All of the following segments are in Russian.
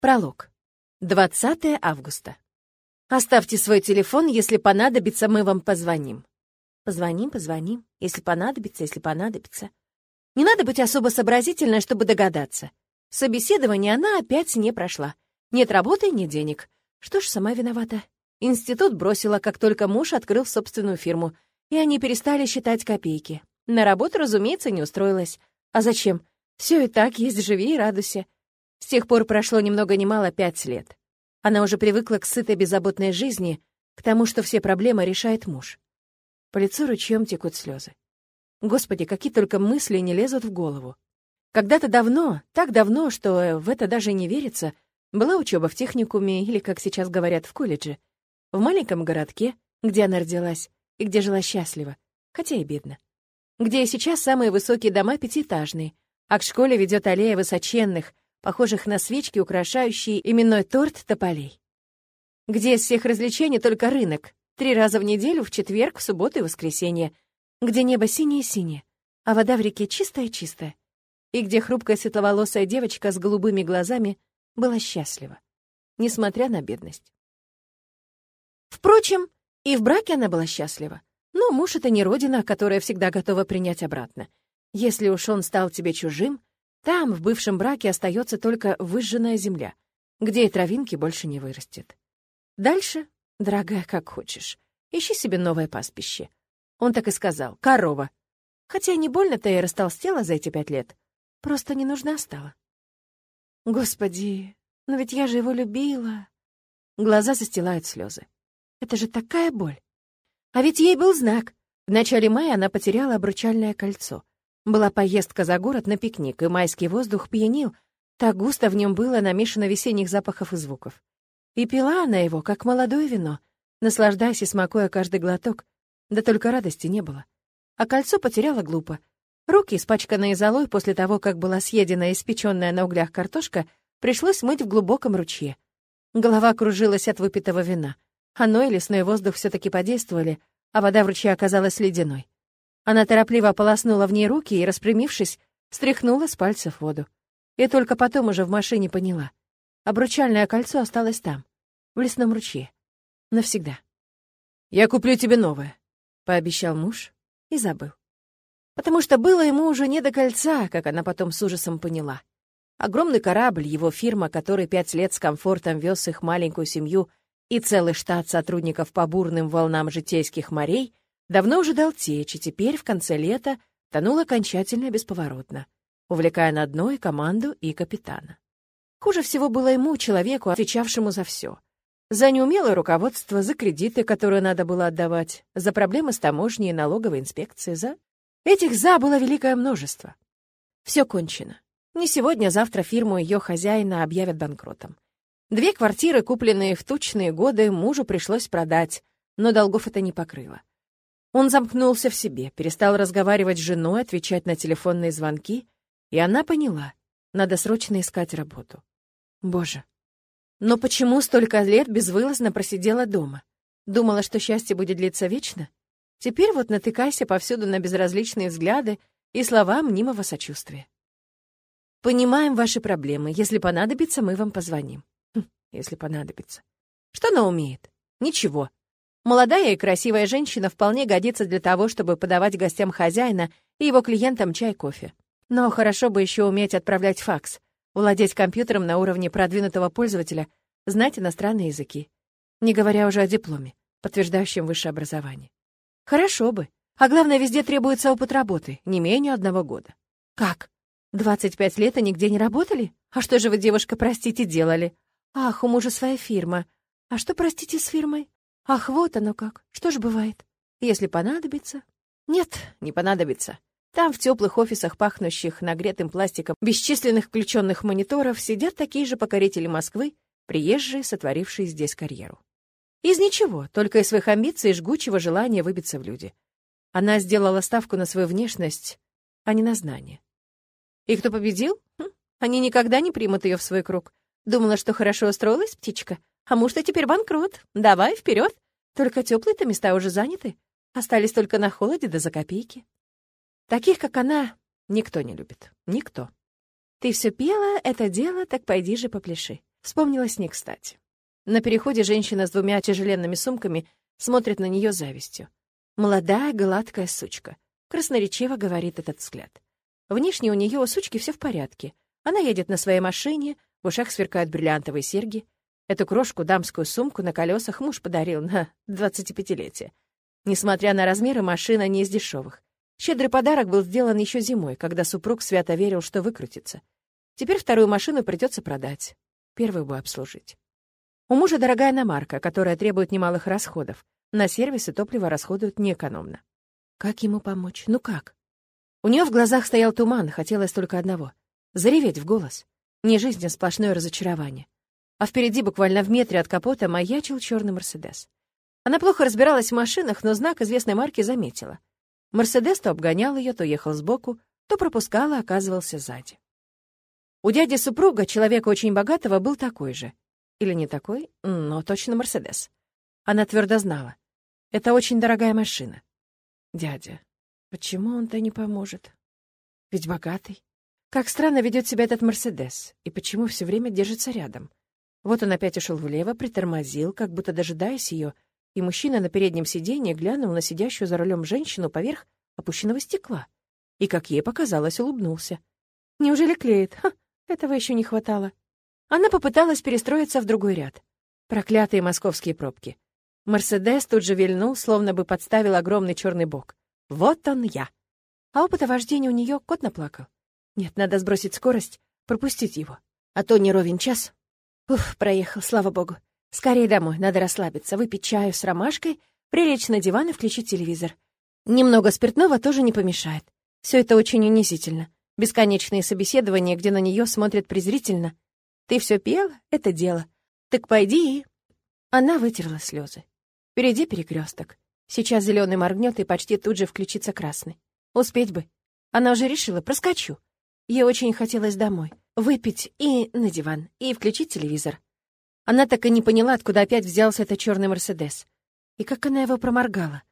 Пролог. 20 августа. Оставьте свой телефон, если понадобится, мы вам позвоним. Позвоним, позвоним, если понадобится, если понадобится. Не надо быть особо сообразительной, чтобы догадаться. Собеседование она опять не прошла. Нет работы, нет денег. Что ж, сама виновата. Институт бросила, как только муж открыл собственную фирму, и они перестали считать копейки. На работу, разумеется, не устроилась. А зачем? Все и так есть, живи и радуйся. С тех пор прошло ни много ни мало пять лет. Она уже привыкла к сытой беззаботной жизни, к тому, что все проблемы решает муж. По лицу ручьем текут слезы. Господи, какие только мысли не лезут в голову. Когда-то давно, так давно, что в это даже не верится, была учеба в техникуме или, как сейчас говорят, в колледже, в маленьком городке, где она родилась и где жила счастливо, хотя и бедно. Где сейчас самые высокие дома пятиэтажные, а к школе ведет аллея высоченных, похожих на свечки, украшающие именной торт тополей. Где из всех развлечений только рынок, три раза в неделю, в четверг, в субботу и воскресенье, где небо синее-синее, а вода в реке чистая-чистая, и где хрупкая светловолосая девочка с голубыми глазами была счастлива, несмотря на бедность. Впрочем, и в браке она была счастлива. Но муж — это не родина, которая всегда готова принять обратно. Если уж он стал тебе чужим, там, в бывшем браке, остается только выжженная земля, где и травинки больше не вырастет. Дальше, дорогая, как хочешь, ищи себе новое пастбище. Он так и сказал, корова. Хотя не больно-то я растолстела за эти пять лет. Просто не нужна стала. Господи, но ведь я же его любила. Глаза застилают слезы. Это же такая боль. А ведь ей был знак. В начале мая она потеряла обручальное кольцо. Была поездка за город на пикник, и майский воздух пьянил, так густо в нем было намешано весенних запахов и звуков. И пила она его, как молодое вино, наслаждаясь и смакуя каждый глоток, да только радости не было. А кольцо потеряла глупо. Руки, испачканные золой после того, как была съедена испеченная на углях картошка, пришлось мыть в глубоком ручье. Голова кружилась от выпитого вина. Оно и лесной воздух все таки подействовали, а вода в ручье оказалась ледяной. Она торопливо ополоснула в ней руки и, распрямившись, стряхнула с пальцев воду. И только потом уже в машине поняла. Обручальное кольцо осталось там, в лесном ручье. Навсегда. «Я куплю тебе новое», — пообещал муж и забыл. Потому что было ему уже не до кольца, как она потом с ужасом поняла. Огромный корабль, его фирма, который пять лет с комфортом вез их маленькую семью и целый штат сотрудников по бурным волнам житейских морей, Давно уже дал течь, и теперь, в конце лета, тонул окончательно и бесповоротно, увлекая на дно и команду, и капитана. Хуже всего было ему, человеку, отвечавшему за все. За неумелое руководство, за кредиты, которые надо было отдавать, за проблемы с таможней и налоговой инспекцией, за... Этих «за» было великое множество. Все кончено. Не сегодня, а завтра фирму ее хозяина объявят банкротом. Две квартиры, купленные в тучные годы, мужу пришлось продать, но долгов это не покрыло. Он замкнулся в себе, перестал разговаривать с женой, отвечать на телефонные звонки, и она поняла, надо срочно искать работу. Боже. Но почему столько лет безвылазно просидела дома? Думала, что счастье будет длиться вечно? Теперь вот натыкайся повсюду на безразличные взгляды и слова мнимого сочувствия. Понимаем ваши проблемы. Если понадобится, мы вам позвоним. Хм, если понадобится. Что она умеет? Ничего. Молодая и красивая женщина вполне годится для того, чтобы подавать гостям хозяина и его клиентам чай-кофе. Но хорошо бы еще уметь отправлять факс, владеть компьютером на уровне продвинутого пользователя, знать иностранные языки. Не говоря уже о дипломе, подтверждающем высшее образование. Хорошо бы. А главное, везде требуется опыт работы, не менее одного года. Как? 25 лет и нигде не работали? А что же вы, девушка, простите, делали? Ах, у мужа своя фирма. А что, простите, с фирмой? Ах, вот оно как. Что ж бывает? Если понадобится? Нет, не понадобится. Там в теплых офисах, пахнущих нагретым пластиком бесчисленных включенных мониторов, сидят такие же покорители Москвы, приезжие, сотворившие здесь карьеру. Из ничего, только из своих амбиций и жгучего желания выбиться в люди. Она сделала ставку на свою внешность, а не на знание. И кто победил? Хм, они никогда не примут ее в свой круг. Думала, что хорошо устроилась птичка, а муж-то теперь банкрот. Давай, вперед. Только теплые-то места уже заняты. Остались только на холоде да за копейки. Таких, как она, никто не любит. Никто. Ты все пела, это дело, так пойди же попляши. Вспомнилась не кстати. На переходе женщина с двумя тяжеленными сумками смотрит на нее завистью. Молодая, гладкая сучка. Красноречиво говорит этот взгляд. Внешне у нее у сучки все в порядке. Она едет на своей машине, в ушах сверкают бриллиантовые серьги. Эту крошку, дамскую сумку на колесах муж подарил на 25-летие. Несмотря на размеры, машина не из дешевых. Щедрый подарок был сделан еще зимой, когда супруг свято верил, что выкрутится. Теперь вторую машину придется продать, первую бы обслужить. У мужа дорогая иномарка, которая требует немалых расходов. На сервисы топливо расходуют неэкономно. Как ему помочь? Ну как? У нее в глазах стоял туман, хотелось только одного — зареветь в голос. Не жизнь, а сплошное разочарование. А впереди, буквально в метре от капота, маячил черный Мерседес. Она плохо разбиралась в машинах, но знак известной марки заметила. Мерседес то обгонял ее, то ехал сбоку, то пропускал и оказывался сзади. У дяди супруга, человека очень богатого, был такой же. Или не такой, но точно Мерседес. Она твердо знала. Это очень дорогая машина. Дядя, почему он-то не поможет? Ведь богатый. Как странно ведет себя этот Мерседес, и почему все время держится рядом. Вот он опять ушел влево, притормозил, как будто дожидаясь ее, и мужчина на переднем сиденье глянул на сидящую за рулем женщину поверх опущенного стекла и, как ей показалось, улыбнулся. Неужели клеит? Ха, этого еще не хватало. Она попыталась перестроиться в другой ряд. Проклятые московские пробки. Мерседес тут же вильнул, словно бы подставил огромный черный бок. Вот он я. А опыта вождения у нее кот наплакал. Нет, надо сбросить скорость, пропустить его. А то не ровен час. Уф, проехал, слава богу. Скорее домой, надо расслабиться, выпить чаю с ромашкой, прилечь на диван и включить телевизор. Немного спиртного тоже не помешает. Все это очень унизительно. Бесконечные собеседования, где на нее смотрят презрительно. Ты все пела? Это дело. Так пойди и... Она вытерла слезы. Впереди перекресток. Сейчас зеленый моргнет и почти тут же включится красный. Успеть бы. Она уже решила, проскочу. Ей очень хотелось домой. Выпить и на диван, и включить телевизор. Она так и не поняла, откуда опять взялся этот черный Мерседес. И как она его проморгала.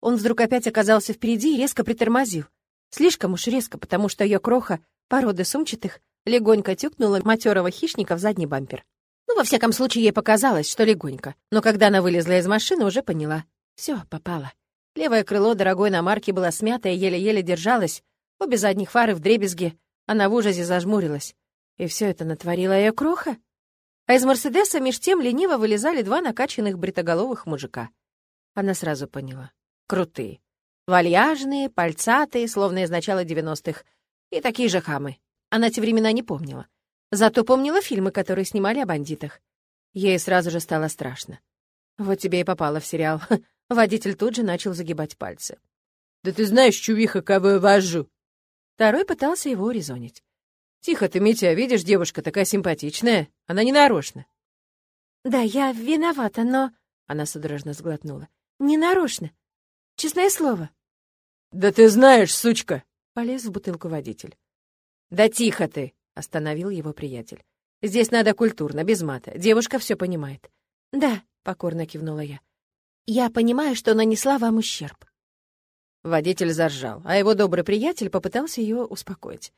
Он вдруг опять оказался впереди и резко притормозил. Слишком уж резко, потому что ее кроха, породы сумчатых, легонько тюкнула матерого хищника в задний бампер. Ну, во всяком случае, ей показалось, что легонько. Но когда она вылезла из машины, уже поняла. Все, попала. Левое крыло дорогой иномарки было смято и еле-еле держалось. Обе задних фары в дребезге. Она в ужасе зажмурилась. И все это натворила ее кроха? А из «Мерседеса» меж тем лениво вылезали два накачанных бритоголовых мужика. Она сразу поняла. Крутые. Вальяжные, пальцатые, словно из начала девяностых. И такие же хамы. Она те времена не помнила. Зато помнила фильмы, которые снимали о бандитах. Ей сразу же стало страшно. Вот тебе и попало в сериал. Водитель тут же начал загибать пальцы. «Да ты знаешь, чувиха, кого я вожу!» Второй пытался его урезонить. «Тихо ты, Митя, видишь, девушка такая симпатичная. Она не нарочно». «Да, я виновата, но...» Она судорожно сглотнула. «Не нарочно. Честное слово». «Да ты знаешь, сучка!» Полез в бутылку водитель. «Да тихо ты!» — остановил его приятель. «Здесь надо культурно, без мата. Девушка все понимает». «Да», — покорно кивнула я. «Я понимаю, что нанесла вам ущерб». Водитель заржал, а его добрый приятель попытался ее успокоить.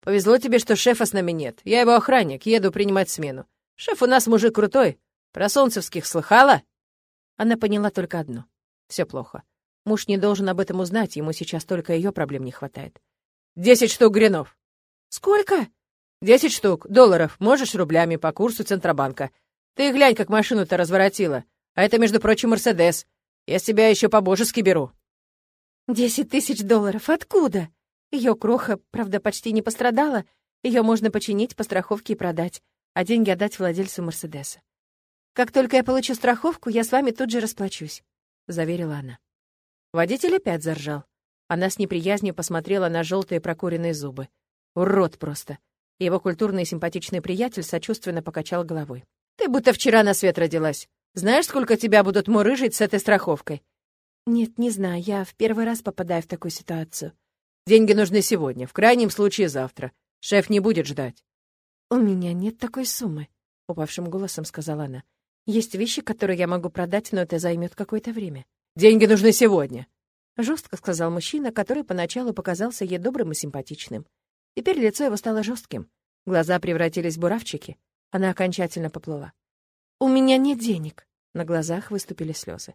Повезло тебе, что шефа с нами нет. Я его охранник, еду принимать смену. Шеф у нас мужик крутой. Про солнцевских слыхала?» Она поняла только одно. Все плохо. Муж не должен об этом узнать, ему сейчас только ее проблем не хватает. «Десять штук гринов». «Сколько?» «Десять штук. Долларов. Можешь рублями по курсу Центробанка. Ты глянь, как машину-то разворотила. А это, между прочим, Мерседес. Я с тебя еще по-божески беру». «Десять тысяч долларов. Откуда?» Ее кроха, правда, почти не пострадала. Ее можно починить по страховке и продать, а деньги отдать владельцу Мерседеса. «Как только я получу страховку, я с вами тут же расплачусь», — заверила она. Водитель опять заржал. Она с неприязнью посмотрела на желтые прокуренные зубы. Урод просто. Его культурный и симпатичный приятель сочувственно покачал головой. «Ты будто вчера на свет родилась. Знаешь, сколько тебя будут мурыжить с этой страховкой?» «Нет, не знаю. Я в первый раз попадаю в такую ситуацию. Деньги нужны сегодня, в крайнем случае завтра. Шеф не будет ждать». «У меня нет такой суммы», — упавшим голосом сказала она. «Есть вещи, которые я могу продать, но это займет какое-то время». «Деньги нужны сегодня», — жестко сказал мужчина, который поначалу показался ей добрым и симпатичным. Теперь лицо его стало жестким. Глаза превратились в буравчики. Она окончательно поплыла. «У меня нет денег». На глазах выступили слезы.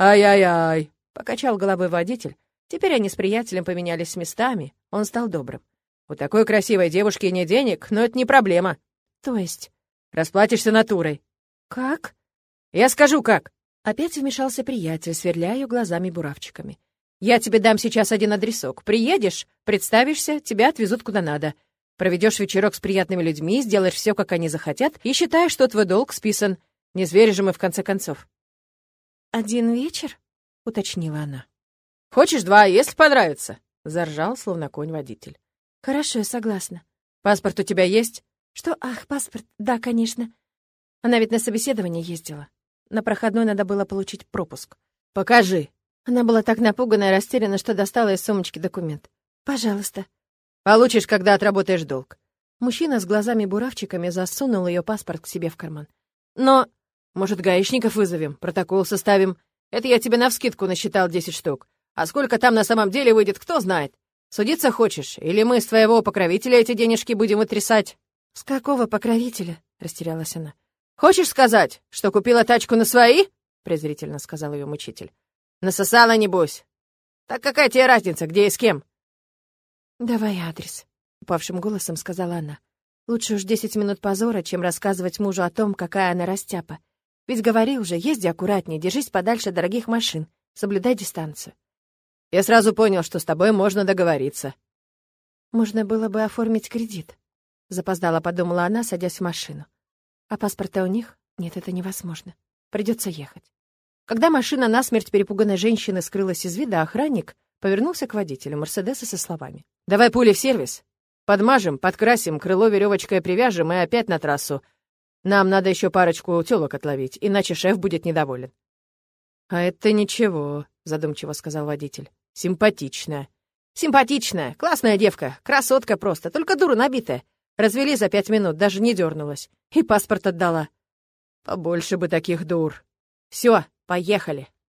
«Ай-яй-яй!» — покачал головой водитель. Теперь они с приятелем поменялись местами. Он стал добрым. «У такой красивой девушки нет денег, но это не проблема». «То есть?» «Расплатишься натурой». «Как?» «Я скажу, как». Опять вмешался приятель, сверляя ее глазами-буравчиками. «Я тебе дам сейчас один адресок. Приедешь, представишься, тебя отвезут куда надо. Проведешь вечерок с приятными людьми, сделаешь все, как они захотят, и считаешь, что твой долг списан. Не зверь же мы, в конце концов». «Один вечер?» — уточнила она. «Хочешь два, если понравится?» — заржал, словно конь водитель. «Хорошо, я согласна». «Паспорт у тебя есть?» «Что? Ах, паспорт. Да, конечно. Она ведь на собеседование ездила. На проходной надо было получить пропуск». «Покажи». Она была так напугана и растеряна, что достала из сумочки документ. «Пожалуйста». «Получишь, когда отработаешь долг». Мужчина с глазами-буравчиками засунул ее паспорт к себе в карман. «Но...» «Может, гаишников вызовем, протокол составим? Это я тебе навскидку насчитал десять штук. А сколько там на самом деле выйдет, кто знает? Судиться хочешь? Или мы с твоего покровителя эти денежки будем вытрясать?» «С какого покровителя?» — растерялась она. «Хочешь сказать, что купила тачку на свои?» — презрительно сказал ее мучитель. «Насосала, небось. Так какая тебе разница, где и с кем?» «Давай адрес», — упавшим голосом сказала она. «Лучше уж десять минут позора, чем рассказывать мужу о том, какая она растяпа. Ведь говорил уже, езди аккуратнее, держись подальше дорогих машин, соблюдай дистанцию». Я сразу понял, что с тобой можно договориться. Можно было бы оформить кредит. Запоздала, подумала она, садясь в машину. А паспорта у них? Нет, это невозможно. Придется ехать. Когда машина насмерть перепуганной женщины скрылась из вида, охранник повернулся к водителю Мерседеса со словами. «Давай пули в сервис. Подмажем, подкрасим, крыло веревочкой привяжем и опять на трассу. Нам надо еще парочку телок отловить, иначе шеф будет недоволен». «А это ничего», — задумчиво сказал водитель. Симпатичная. Симпатичная, классная девка, красотка просто, только дура набитая. Развели за пять минут, даже не дернулась. И паспорт отдала. Побольше бы таких дур. Все, поехали.